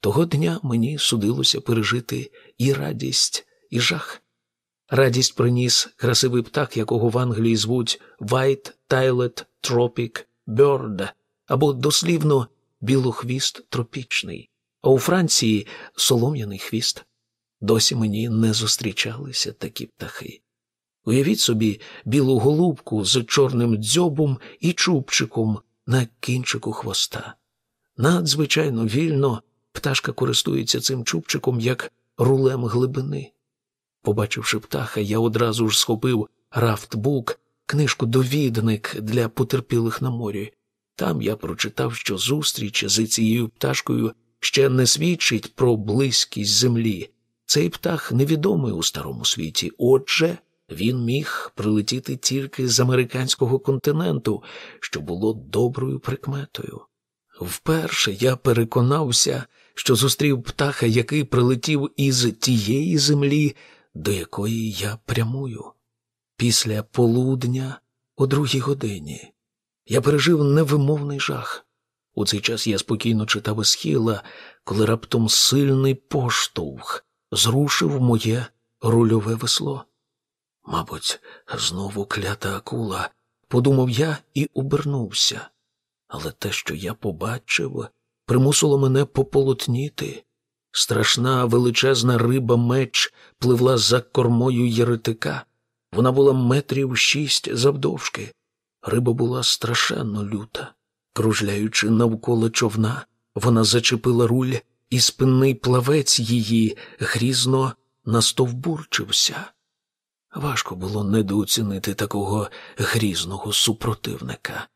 Того дня мені судилося пережити і радість, і жах. Радість приніс красивий птах, якого в Англії звуть White Тайлет Тропік Bird, або дослівно білохвіст тропічний, а у Франції солом'яний хвіст. Досі мені не зустрічалися такі птахи. Уявіть собі білу голубку з чорним дзьобом і чубчиком на кінчику хвоста. Надзвичайно вільно пташка користується цим чубчиком як рулем глибини. Побачивши птаха, я одразу ж схопив рафтбук, книжку довідник для потерпілих на морі. Там я прочитав, що зустріч з цією пташкою ще не свідчить про близькість землі. Цей птах невідомий у старому світі. Отже, він міг прилетіти тільки з американського континенту, що було доброю прикметою. Вперше я переконався, що зустрів птаха, який прилетів із тієї землі, до якої я прямую. Після полудня о другій годині я пережив невимовний жах. У цей час я спокійно читав схіла, коли раптом сильний поштовх зрушив моє рульове весло. Мабуть, знову клята акула, подумав я і обернувся. Але те, що я побачив, примусило мене пополотніти. Страшна величезна риба меч пливла за кормою єретика. Вона була метрів шість завдовжки. Риба була страшенно люта. Кружляючи навколо човна, вона зачепила руль, і спинний плавець її грізно настовбурчився. Важко було недооцінити такого грізного супротивника.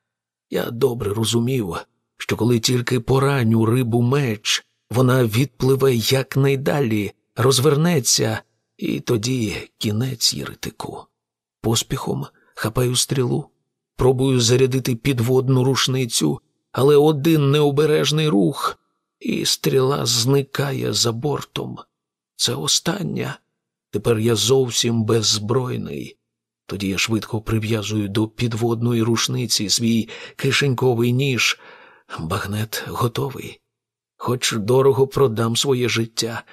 Я добре розумів, що коли тільки пораню рибу меч, вона відпливе якнайдалі, розвернеться, і тоді кінець єретику. Поспіхом хапаю стрілу, пробую зарядити підводну рушницю, але один необережний рух, і стріла зникає за бортом. Це остання. Тепер я зовсім беззбройний. Тоді я швидко прив'язую до підводної рушниці свій кишеньковий ніж. Багнет готовий. Хоч дорого продам своє життя,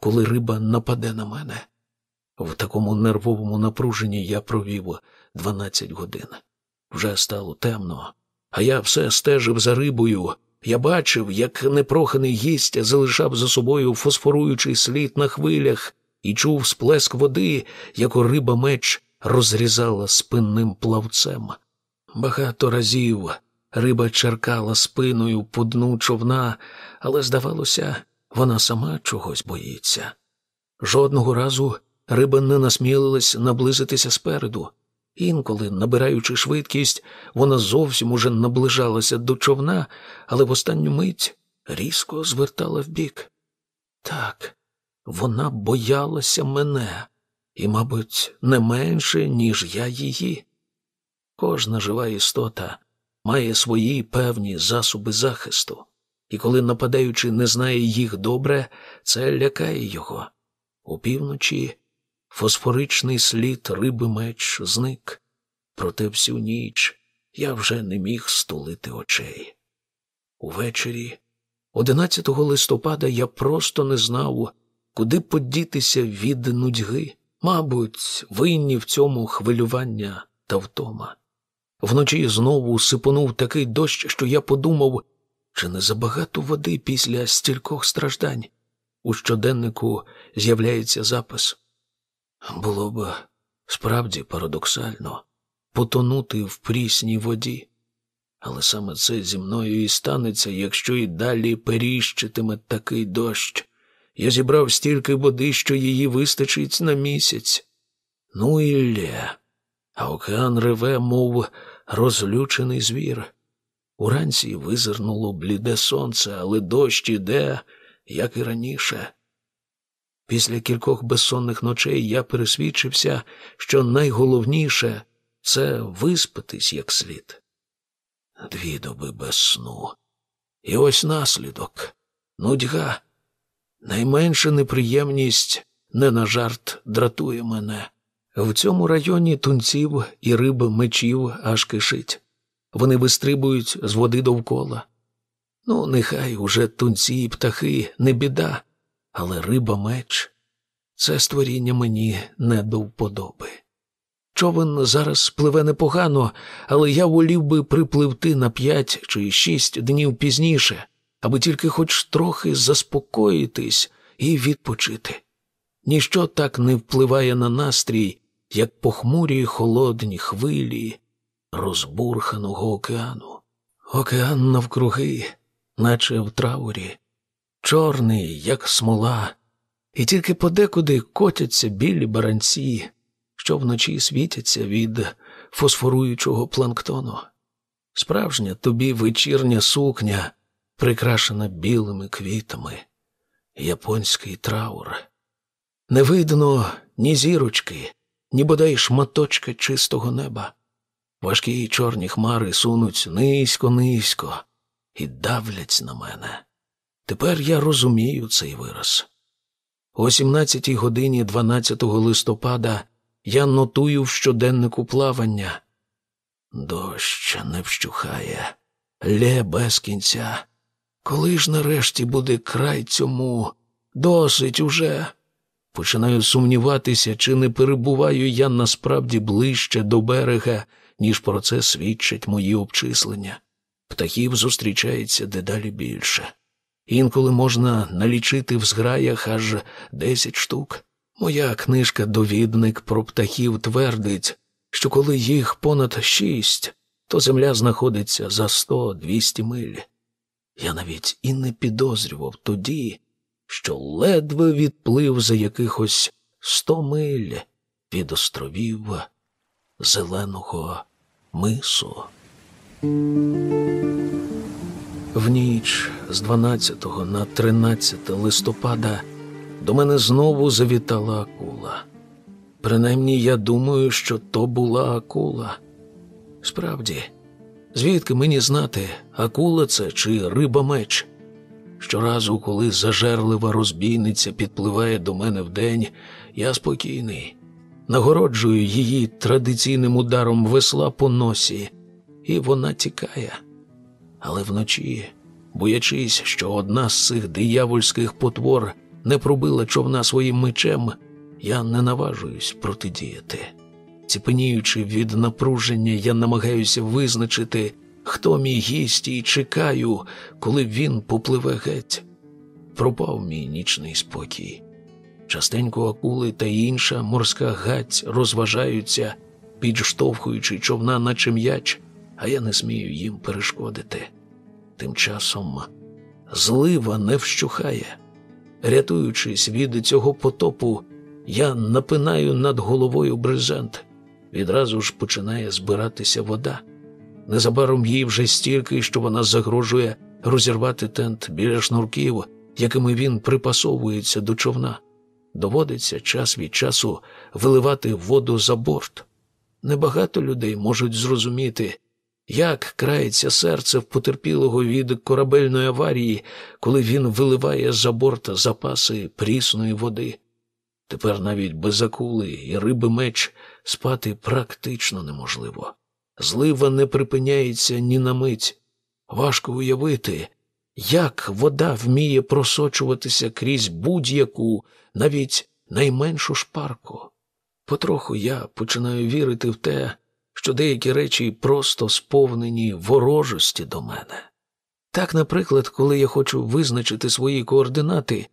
коли риба нападе на мене. В такому нервовому напруженні я провів дванадцять годин. Вже стало темно, а я все стежив за рибою. Я бачив, як непроханий гість залишав за собою фосфоруючий слід на хвилях і чув сплеск води, яку риба меч розрізала спинним плавцем. Багато разів риба черкала спиною по дну човна, але, здавалося, вона сама чогось боїться. Жодного разу риба не насмілилась наблизитися спереду. Інколи, набираючи швидкість, вона зовсім уже наближалася до човна, але в останню мить різко звертала вбік. Так, вона боялася мене, і, мабуть, не менше, ніж я її. Кожна жива істота має свої певні засоби захисту, і коли нападаючи не знає їх добре, це лякає його. У півночі фосфоричний слід риби меч зник, проте всю ніч я вже не міг стулити очей. Увечері, 11 листопада, я просто не знав, куди подітися від нудьги. Мабуть, винні в цьому хвилювання та втома. Вночі знову сипонув такий дощ, що я подумав, чи не забагато води після стількох страждань. У щоденнику з'являється запис. Було б справді парадоксально потонути в прісній воді. Але саме це зі мною і станеться, якщо і далі періщитиме такий дощ. Я зібрав стільки води, що її вистачить на місяць. Ну і лє. А океан реве, мов розлючений звір. Уранці визирнуло бліде сонце, але дощ іде, як і раніше. Після кількох безсонних ночей я пересвідчився, що найголовніше це виспатись як слід. Дві доби без сну. І ось наслідок нудьга. Найменша неприємність не на жарт дратує мене. В цьому районі тунців і риб мечів аж кишить. Вони вистрибують з води довкола. Ну, нехай уже тунці і птахи не біда, але риба меч це створіння мені не до вподоби. Човен зараз пливе непогано, але я волів би припливти на п'ять чи шість днів пізніше, аби тільки хоч трохи заспокоїтись і відпочити. Ніщо так не впливає на настрій, як похмурі холодні хвилі розбурханого океану. Океан навкруги, наче в траурі, чорний, як смола, і тільки подекуди котяться білі баранці, що вночі світяться від фосфоруючого планктону. Справжня тобі вечірня сукня, прикрашена білими квітами, японський траур. Не видно ні зірочки, ні бодай шматочка чистого неба. Важкі чорні хмари сунуть низько, низько і давлять на мене. Тепер я розумію цей вираз. О 17 годині 12 листопада я нотую в щоденнику плавання. Дощ не вщухає, лє без кінця. Коли ж нарешті буде край цьому, досить уже. Починаю сумніватися, чи не перебуваю я насправді ближче до берега, ніж про це свідчать мої обчислення. Птахів зустрічається дедалі більше. Інколи можна налічити в зграях аж десять штук. Моя книжка Довідник про птахів твердить, що коли їх понад шість, то земля знаходиться за сто-двісті миль. Я навіть і не підозрював тоді, що ледве відплив за якихось сто миль від островів зеленого мису. В ніч з 12 на 13 листопада до мене знову завітала акула. Принаймні я думаю, що то була акула. Справді, звідки мені знати, акула це чи риба меч? Щоразу, коли зажерлива розбійниця підпливає до мене вдень, я спокійний, нагороджую її традиційним ударом весла по носі, і вона тікає. Але вночі, боячись, що одна з цих диявольських потвор не пробила човна своїм мечем, я не наважуюсь протидіяти. Ціпеніючи від напруження, я намагаюся визначити, хто мій гість, і чекаю, коли він попливе геть. Пропав мій нічний спокій. Частенько акули та інша морська гать розважаються, підштовхуючи човна, наче м'яч, а я не смію їм перешкодити. Тим часом злива не вщухає. Рятуючись від цього потопу, я напинаю над головою брезент. Відразу ж починає збиратися вода. Незабаром їй вже стільки, що вона загрожує розірвати тент біля шнурків, якими він припасовується до човна. Доводиться час від часу виливати воду за борт. Небагато людей можуть зрозуміти, як крається серце в потерпілого від корабельної аварії, коли він виливає за борта запаси прісної води. Тепер навіть без акули і риби меч спати практично неможливо. Злива не припиняється ні на мить. Важко уявити, як вода вміє просочуватися крізь будь-яку, навіть найменшу шпарку. Потроху я починаю вірити в те, що деякі речі просто сповнені ворожості до мене. Так, наприклад, коли я хочу визначити свої координати,